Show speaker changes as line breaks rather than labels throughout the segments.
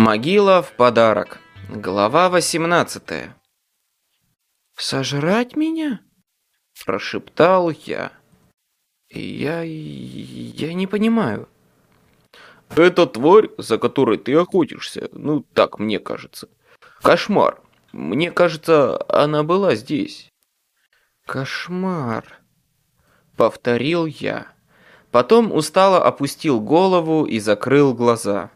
Могила в подарок. Глава 18. «Сожрать меня?» – прошептал я. «Я... я не понимаю».
«Это тварь, за которой ты охотишься, ну, так мне кажется. Кошмар. Мне кажется, она была здесь».
«Кошмар», — повторил я. Потом устало опустил голову и закрыл глаза.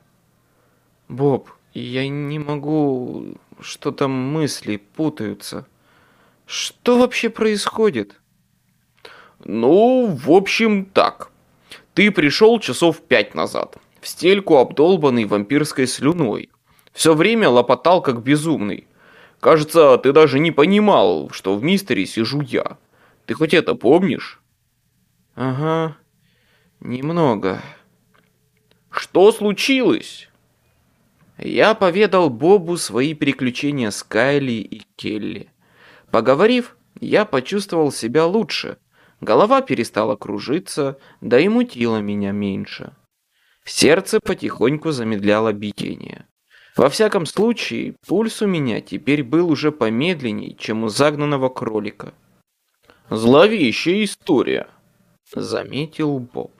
«Боб, я не могу... Что-то мысли путаются. Что вообще происходит?»
«Ну, в общем, так. Ты пришел часов пять назад, в стельку, обдолбанный вампирской слюной. Все время лопотал как безумный. Кажется, ты даже не понимал, что в мистере сижу я. Ты хоть это помнишь?»
«Ага, немного».
«Что случилось?»
Я поведал Бобу свои приключения с Кайли и Келли. Поговорив, я почувствовал себя лучше. Голова перестала кружиться, да и мутило меня меньше. Сердце потихоньку замедляло биение. Во всяком случае, пульс у меня теперь был уже помедленней, чем у загнанного кролика.
«Зловещая история», — заметил Боб.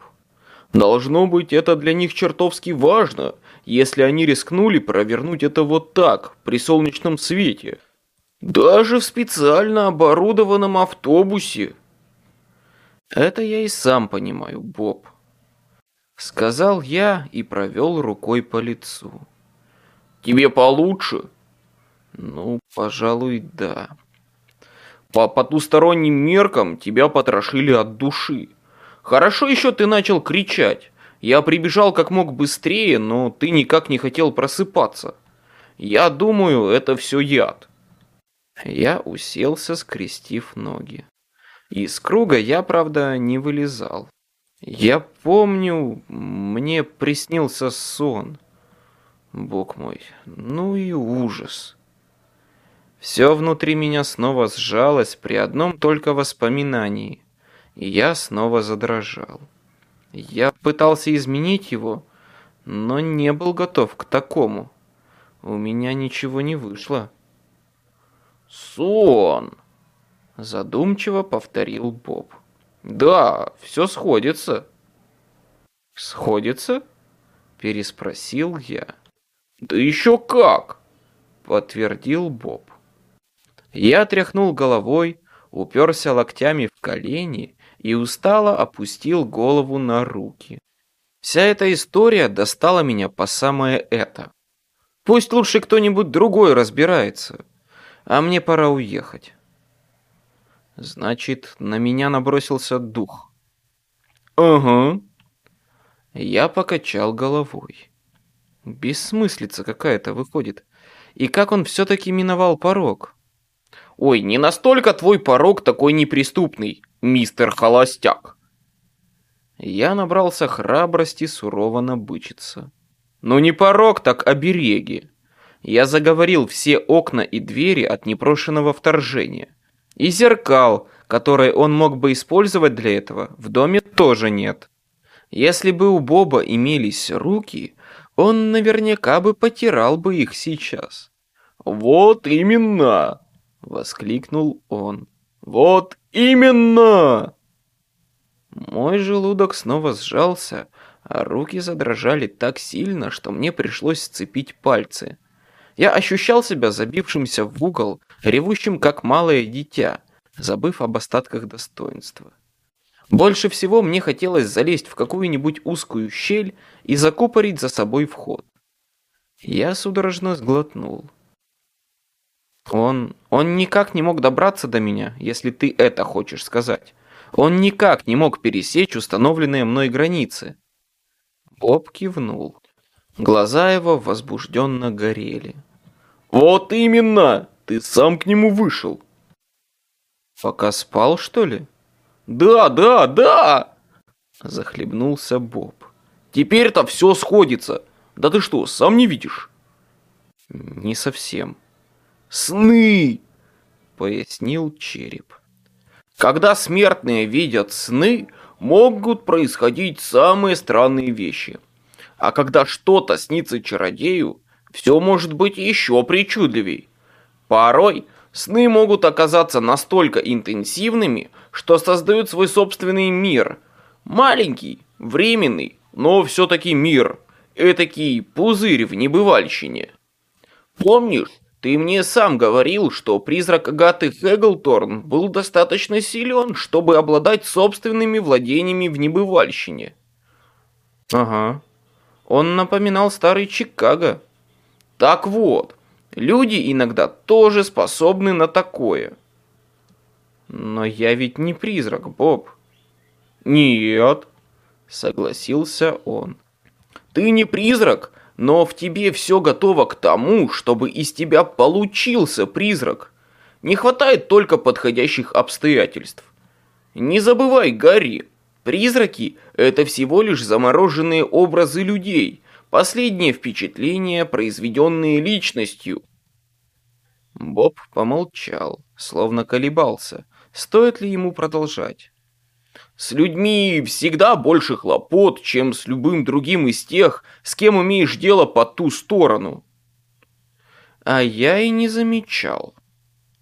«Должно быть, это для них чертовски важно, если они рискнули провернуть это вот так, при солнечном свете. Даже в специально оборудованном автобусе.
Это я и сам понимаю, Боб. Сказал я и провел рукой по лицу.
Тебе получше?
Ну, пожалуй, да.
По потусторонним меркам тебя потрошили от души. Хорошо еще ты начал кричать. Я прибежал как мог быстрее, но ты никак не хотел просыпаться. Я думаю, это все яд.
Я уселся, скрестив ноги. Из круга я, правда, не вылезал. Я помню, мне приснился сон. Бог мой, ну и ужас. Все внутри меня снова сжалось при одном только воспоминании, я снова задрожал. Я пытался изменить его, но не был готов к такому. У меня ничего не вышло.
«Сон!» – задумчиво повторил Боб. «Да, все сходится».
«Сходится?» – переспросил я.
«Да еще как!»
– подтвердил Боб. Я тряхнул головой, уперся локтями колени и устало опустил голову на руки. Вся эта история достала меня по самое это. Пусть лучше кто-нибудь другой разбирается, а мне пора уехать. Значит, на меня набросился дух.
Ага.
Я покачал головой. Бессмыслица какая-то выходит. И как он все-таки миновал порог?
Ой, не настолько твой порог такой неприступный мистер Холостяк.
Я набрался храбрости сурово набычиться. Но не порог, так обереги. Я заговорил все окна и двери от непрошенного вторжения. И зеркал, которые он мог бы использовать для этого, в доме тоже нет. Если бы у Боба имелись руки, он наверняка бы потирал бы их сейчас.
«Вот именно!» — воскликнул он. «Вот именно!»
Мой желудок снова сжался, а руки задрожали так сильно, что мне пришлось сцепить пальцы. Я ощущал себя забившимся в угол, ревущим как малое дитя, забыв об остатках достоинства. Больше всего мне хотелось залезть в какую-нибудь узкую щель и закупорить за собой вход. Я судорожно сглотнул. Он... он никак не мог добраться до меня, если ты это хочешь сказать. Он никак не мог пересечь установленные мной границы. Боб кивнул. Глаза его возбужденно горели.
«Вот именно! Ты сам к нему вышел!»
«Пока спал, что ли?»
«Да, да, да!»
Захлебнулся Боб.
«Теперь-то все сходится. Да ты что, сам не видишь?»
«Не совсем»,
«Сны!»
— пояснил череп.
«Когда смертные видят сны, могут происходить самые странные вещи. А когда что-то снится чародею, все может быть еще причудливей. Порой сны могут оказаться настолько интенсивными, что создают свой собственный мир. Маленький, временный, но все-таки мир. Этакий пузырь в небывальщине. Помнишь, ты мне сам говорил, что призрак Агаты Хеглторн был достаточно силен, чтобы обладать собственными владениями в небывальщине.
Ага. Он напоминал старый Чикаго.
Так вот, люди иногда тоже способны на такое.
Но я ведь не призрак, Боб.
Нет, согласился он. Ты не призрак, но в тебе все готово к тому, чтобы из тебя получился призрак. Не хватает только подходящих обстоятельств. Не забывай, Гарри, призраки – это всего лишь замороженные образы людей, последние впечатления, произведенные личностью.
Боб помолчал, словно колебался, стоит ли ему продолжать.
С людьми всегда больше хлопот, чем с любым другим из тех, с кем имеешь дело по ту сторону.
А я и не замечал.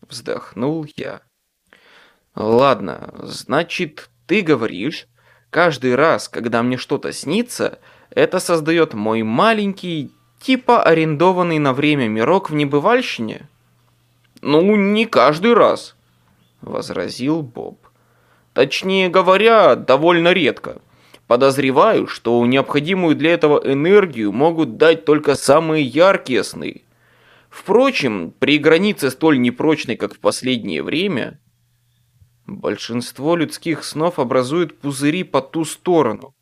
Вздохнул я. Ладно, значит, ты говоришь, каждый раз, когда мне что-то снится, это создает мой маленький, типа арендованный на время мирок в небывальщине?
Ну, не каждый раз, возразил Боб. Точнее говоря, довольно редко. Подозреваю, что необходимую для этого энергию могут дать только самые яркие сны. Впрочем, при границе столь непрочной, как в последнее время,
большинство людских снов образуют пузыри по ту сторону.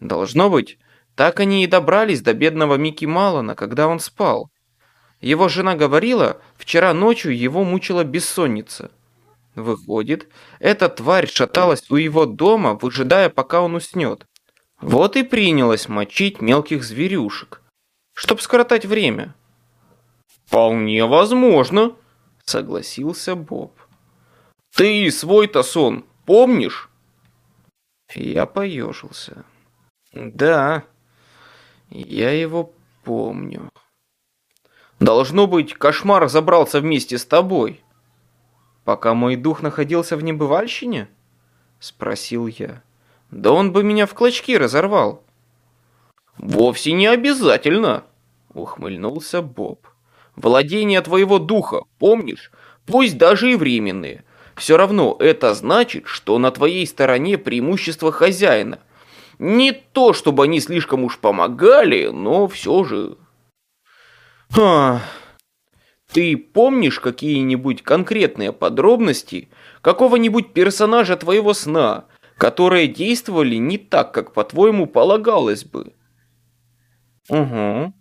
Должно быть, так они и добрались до бедного Микки Малона, когда он спал. Его жена говорила, вчера ночью его мучила бессонница. Выходит, эта тварь шаталась у его дома, выжидая, пока он уснет. Вот и принялась мочить мелких зверюшек, чтоб скоротать время.
«Вполне возможно», — согласился Боб. «Ты свой-то сон помнишь?»
Я поежился. «Да, я его помню».
«Должно быть, кошмар забрался вместе с тобой».
«Пока мой дух находился в небывальщине?» — спросил я. «Да он бы меня в клочки разорвал».
«Вовсе не обязательно», — ухмыльнулся Боб. «Владение твоего духа, помнишь? Пусть даже и временные. Все равно это значит, что на твоей стороне преимущество хозяина. Не то, чтобы они слишком уж помогали, но все же...»
«Ах...»
Ты помнишь какие-нибудь конкретные подробности какого-нибудь персонажа твоего сна, которые действовали не так, как по-твоему полагалось бы?
Угу,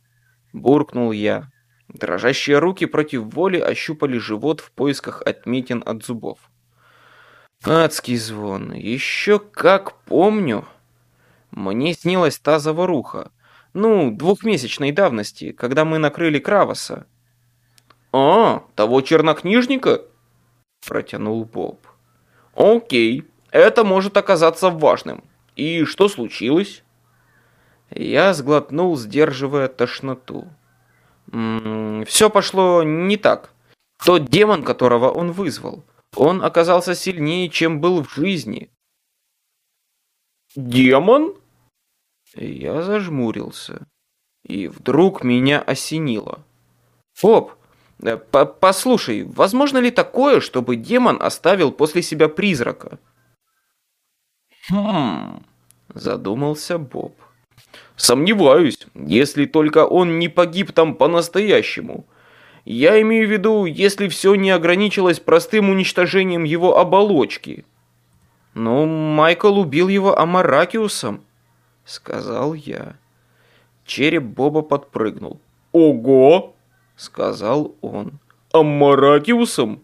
буркнул я. Дрожащие руки против воли ощупали живот в поисках отметин от зубов. Адский звон. Еще как помню. Мне снилась та заваруха. Ну, двухмесячной давности, когда мы накрыли Кравоса.
«А, того чернокнижника?» Протянул Боб. «Окей, это может оказаться важным. И что случилось?»
Я сглотнул, сдерживая тошноту. М -м, все пошло не так. Тот демон, которого он вызвал, он оказался сильнее, чем был в жизни.
«Демон?»
Я зажмурился. И вдруг меня осенило. «Боб, Э, послушай, возможно ли такое, чтобы демон оставил после себя призрака?
Хм, задумался Боб. Сомневаюсь, если только он не погиб там по-настоящему. Я имею в виду, если все не ограничилось простым уничтожением его оболочки.
Ну, Майкл убил его Амаракиусом, сказал я. Череп Боба подпрыгнул.
Ого! Сказал он. «Аммаратиусом?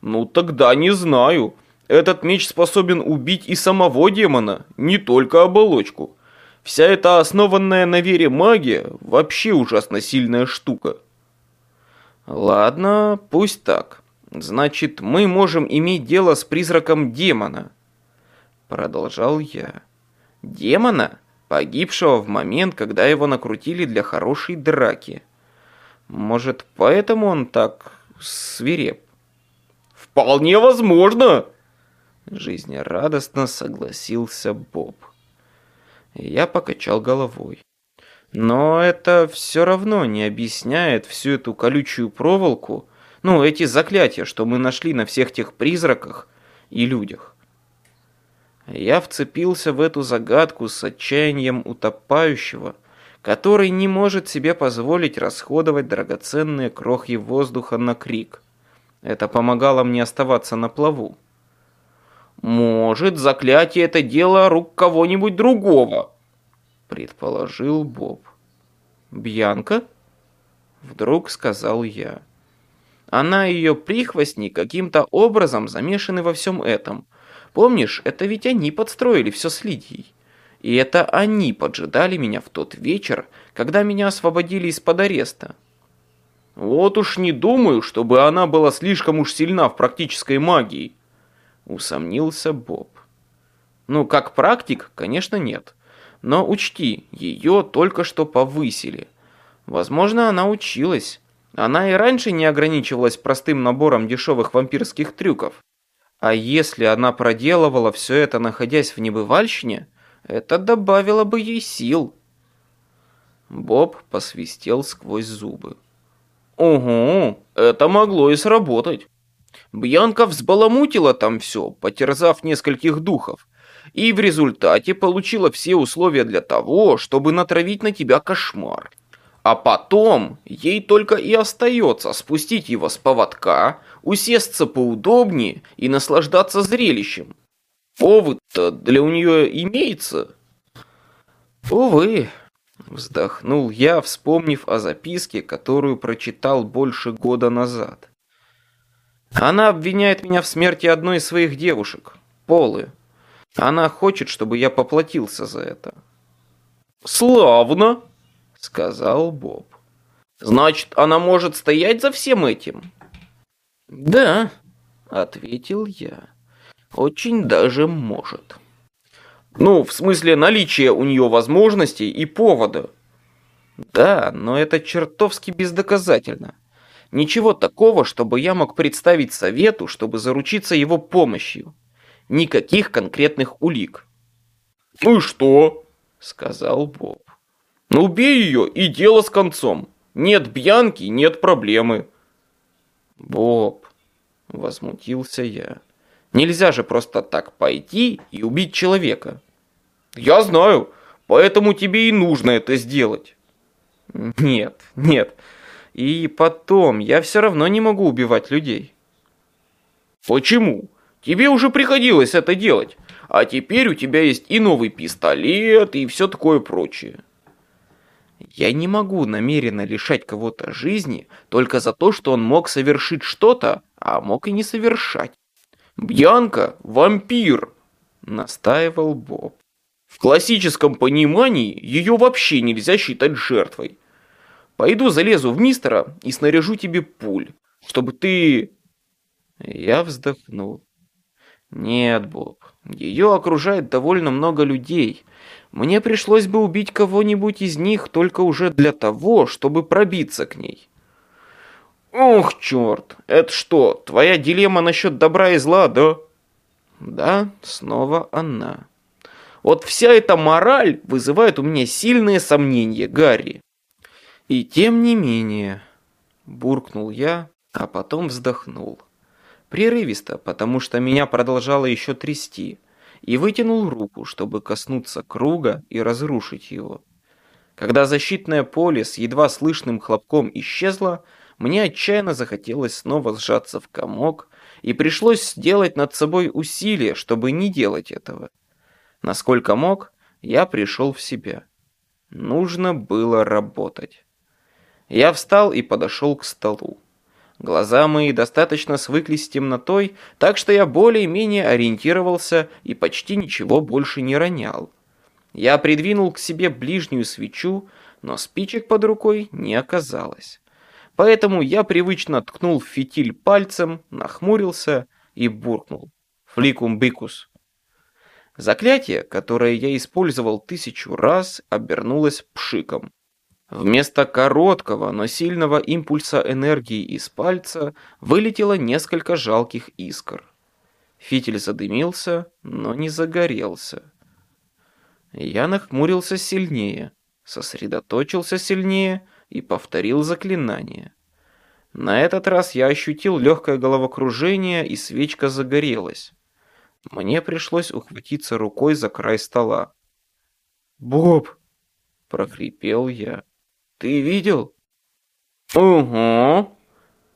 Ну тогда не знаю. Этот меч способен убить и самого демона, не только оболочку. Вся эта основанная на вере магия вообще ужасно сильная штука».
«Ладно, пусть так. Значит, мы можем иметь дело с призраком демона». Продолжал я. «Демона, погибшего в момент, когда его накрутили для хорошей драки». Может, поэтому он так свиреп?
Вполне возможно,
жизнерадостно согласился Боб. Я покачал головой. Но это все равно не объясняет всю эту колючую проволоку, ну, эти заклятия, что мы нашли на всех тех призраках и людях. Я вцепился в эту загадку с отчаянием утопающего, который не может себе позволить расходовать драгоценные крохи воздуха на крик. Это помогало мне оставаться на плаву.
«Может, заклятие — это дело рук кого-нибудь другого», —
предположил Боб. «Бьянка?» — вдруг сказал я. Она и ее прихвостни каким-то образом замешаны во всем этом. Помнишь, это ведь они подстроили все с Лидией. И это они поджидали меня в тот вечер, когда меня освободили из-под ареста.
Вот уж не думаю, чтобы она была слишком уж сильна в практической магии,
усомнился Боб. Ну, как практик, конечно, нет. Но учти, ее только что повысили. Возможно, она училась. Она и раньше не ограничивалась простым набором дешевых вампирских трюков. А если она проделывала все это, находясь в небывальщине, это добавило бы ей сил. Боб посвистел сквозь зубы.
«Угу, это могло и сработать. Бьянка взбаламутила там все, потерзав нескольких духов, и в результате получила все условия для того, чтобы натравить на тебя кошмар. А потом ей только и остается спустить его с поводка, усесться поудобнее и наслаждаться зрелищем. Повод-то для у нее имеется?
Увы, вздохнул я, вспомнив о записке, которую прочитал больше года назад. Она обвиняет меня в смерти одной из своих девушек, Полы. Она хочет, чтобы я поплатился за это.
Славно, сказал Боб. Значит, она может стоять за всем этим?
Да, ответил я. Очень даже может.
Ну, в смысле наличия у нее возможностей и повода.
Да, но это чертовски бездоказательно. Ничего такого, чтобы я мог представить совету, чтобы заручиться его помощью. Никаких конкретных улик.
«Ну и что?» — сказал Боб. «Ну убей ее, и дело с концом. Нет Бьянки, нет проблемы».
«Боб», — возмутился я, Нельзя же просто так пойти и убить человека.
Я знаю, поэтому тебе и нужно это сделать.
Нет, нет. И потом, я все равно не могу убивать людей.
Почему? Тебе уже приходилось это делать. А теперь у тебя есть и новый пистолет, и все такое прочее.
Я не могу намеренно лишать кого-то жизни только за то, что он мог совершить что-то, а мог и не совершать.
Бьянка – вампир, настаивал Боб. В классическом понимании ее вообще нельзя считать жертвой. Пойду залезу в мистера и снаряжу тебе пуль, чтобы ты...
Я вздохнул. Нет, Боб, ее окружает довольно много людей. Мне пришлось бы убить кого-нибудь из них только уже для того, чтобы пробиться к ней.
Ох, черт, это что, твоя дилемма насчет добра и зла, да?
Да, снова она.
Вот вся эта мораль вызывает у меня сильные сомнения, Гарри.
И тем не менее, буркнул я, а потом вздохнул. Прерывисто, потому что меня продолжало еще трясти, и вытянул руку, чтобы коснуться круга и разрушить его. Когда защитное поле с едва слышным хлопком исчезло, мне отчаянно захотелось снова сжаться в комок, и пришлось сделать над собой усилие, чтобы не делать этого. Насколько мог, я пришел в себя. Нужно было работать. Я встал и подошел к столу. Глаза мои достаточно свыклись с темнотой, так что я более-менее ориентировался и почти ничего больше не ронял. Я придвинул к себе ближнюю свечу, но спичек под рукой не оказалось. Поэтому я привычно ткнул в фитиль пальцем, нахмурился и буркнул. Фликум бикус. Заклятие, которое я использовал тысячу раз, обернулось пшиком. Вместо короткого, но сильного импульса энергии из пальца вылетело несколько жалких искр. Фитиль задымился, но не загорелся. Я нахмурился сильнее, сосредоточился сильнее и повторил заклинание. На этот раз я ощутил легкое головокружение, и свечка загорелась. Мне пришлось ухватиться рукой за край стола. «Боб!» — прохрипел я. Ты видел? Угу,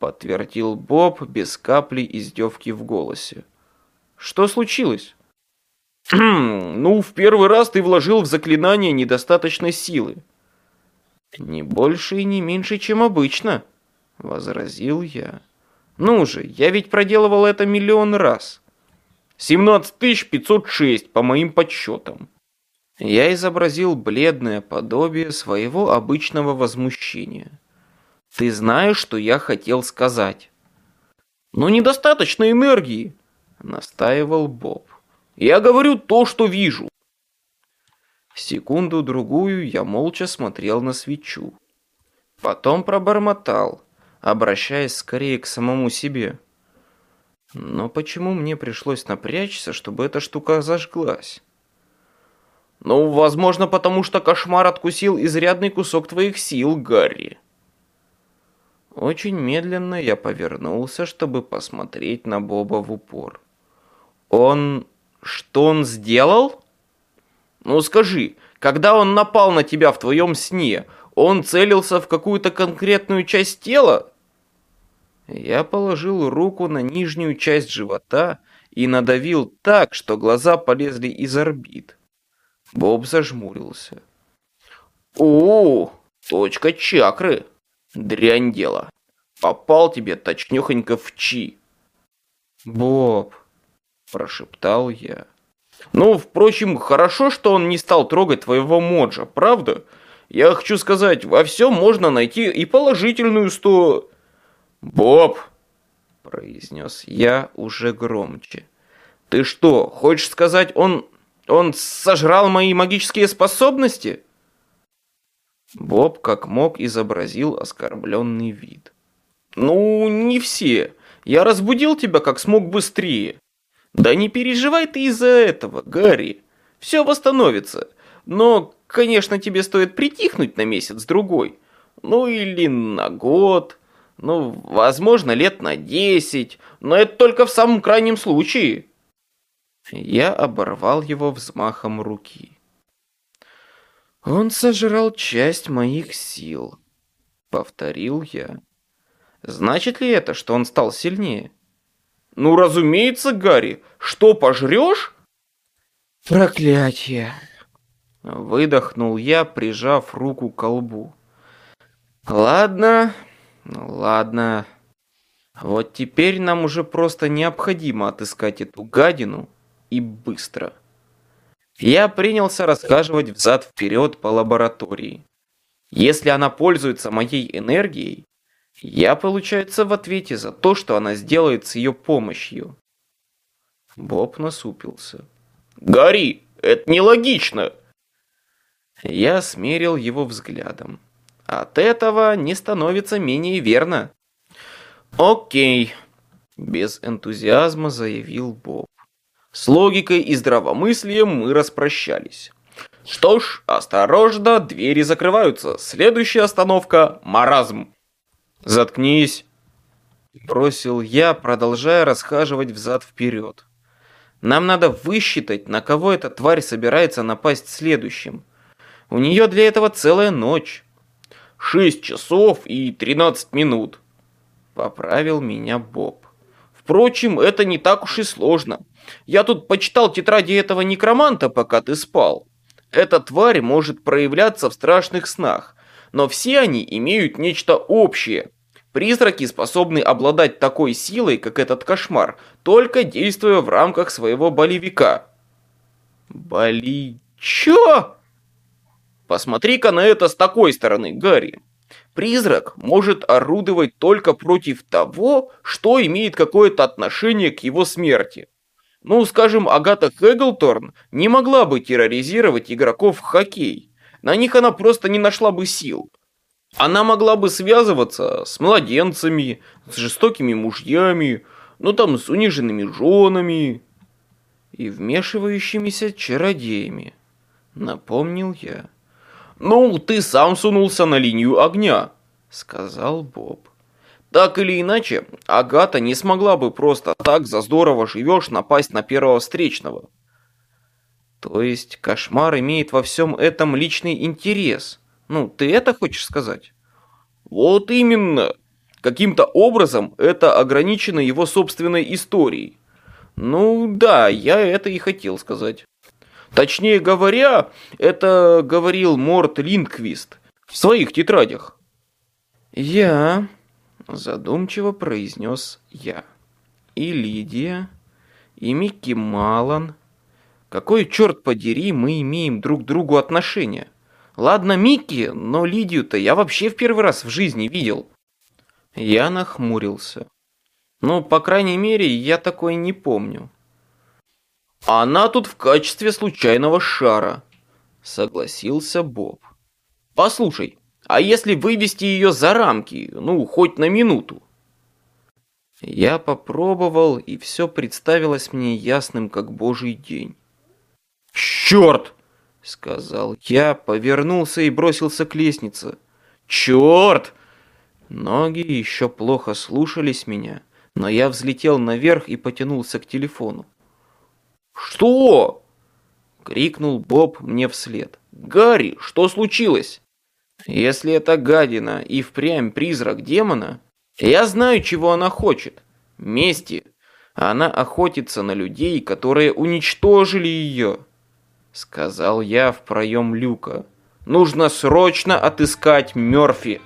подтвердил Боб без капли издевки в голосе. Что случилось? ну, в первый раз ты вложил в заклинание недостаточно силы. Не больше и не меньше, чем обычно, возразил я. Ну же, я ведь проделывал это миллион раз. 17506 по моим подсчетам. Я изобразил бледное подобие своего обычного возмущения. «Ты знаешь, что я хотел сказать?» «Но недостаточно энергии», — настаивал Боб. «Я говорю то, что вижу». Секунду-другую я молча смотрел на свечу. Потом пробормотал, обращаясь скорее к самому себе. Но почему мне пришлось напрячься, чтобы эта штука зажглась? Ну, возможно, потому что кошмар откусил изрядный кусок твоих сил, Гарри. Очень медленно я повернулся, чтобы посмотреть на Боба в упор. Он... что он сделал? Ну скажи, когда он напал на тебя в твоем сне, он целился в какую-то конкретную часть тела? Я положил руку на нижнюю часть живота и надавил так, что глаза полезли из орбит. Боб зажмурился. «О, точка чакры! Дрянь дело! Попал тебе точнёхонько в чи!» «Боб!» – прошептал я. «Ну, впрочем, хорошо, что он не стал трогать твоего Моджа, правда? Я хочу сказать, во всем можно найти и положительную сто...» «Боб!» – произнес я уже громче. «Ты что, хочешь сказать, он он сожрал мои магические способности? Боб как мог изобразил оскорбленный вид. Ну, не все. Я разбудил тебя как смог быстрее. Да не переживай ты из-за этого, Гарри. Все восстановится. Но, конечно, тебе стоит притихнуть на месяц-другой. Ну или на год. Ну, возможно, лет на десять. Но это только в самом крайнем случае. Я оборвал его взмахом руки. «Он сожрал часть моих сил», — повторил я. «Значит ли это, что он стал сильнее?» «Ну, разумеется, Гарри. Что, пожрешь?» «Проклятие!» Выдохнул я, прижав руку к колбу. «Ладно, ладно. Вот теперь нам уже просто необходимо отыскать эту гадину и быстро. Я принялся расхаживать взад-вперед по лаборатории. Если она пользуется моей энергией, я, получается, в ответе за то, что она сделает с ее помощью. Боб насупился. «Гори, это нелогично!» Я смерил его взглядом. От этого не становится менее верно. «Окей», — без энтузиазма заявил Боб. С логикой и здравомыслием мы распрощались. Что ж, осторожно, двери закрываются. Следующая остановка – маразм. Заткнись. Бросил я, продолжая расхаживать взад-вперед. Нам надо высчитать, на кого эта тварь собирается напасть следующим. У нее для этого целая ночь. Шесть часов и тринадцать минут. Поправил меня Боб. Впрочем, это не так уж и сложно. Я тут почитал тетради этого некроманта, пока ты спал. Эта тварь может проявляться в страшных снах, но все они имеют нечто общее. Призраки способны обладать такой силой, как этот кошмар, только действуя в рамках своего болевика. Боли... Чё? Посмотри-ка на это с такой стороны, Гарри. Призрак может орудовать только против того, что имеет какое-то отношение к его смерти. Ну, скажем, Агата Хэглторн не могла бы терроризировать игроков в хоккей. На них она просто не нашла бы сил.
Она могла бы связываться с младенцами, с жестокими мужьями, ну там с униженными женами
и вмешивающимися чародеями, напомнил я.
«Ну, ты сам сунулся на линию огня», — сказал Боб. «Так или иначе, Агата не смогла бы просто так за здорово живешь напасть на первого встречного».
То есть кошмар имеет во всем этом личный интерес. Ну, ты это хочешь сказать?
Вот именно. Каким-то образом это ограничено его собственной историей. Ну да, я это и хотел сказать. Точнее говоря, это говорил Морт Линквист в своих тетрадях.
Я, задумчиво произнес я, и Лидия, и Микки Малан. Какой, черт подери, мы имеем друг к другу отношения? Ладно, Микки, но Лидию-то я вообще в первый раз в жизни видел. Я нахмурился. Ну, по крайней мере, я такой не помню.
Она тут в качестве случайного шара, согласился Боб. Послушай, а если вывести ее за рамки, ну, хоть на минуту?
Я попробовал, и все представилось мне ясным, как божий день.
«Черт!»
— сказал я, повернулся и бросился к лестнице.
«Черт!»
Ноги еще плохо слушались меня, но я взлетел наверх и потянулся к телефону.
«Что?» — крикнул Боб мне вслед. «Гарри, что случилось?»
«Если это гадина и впрямь призрак демона, я знаю, чего она хочет. Мести. Она охотится на людей, которые уничтожили ее», — сказал я в проем люка. «Нужно срочно отыскать Мёрфи».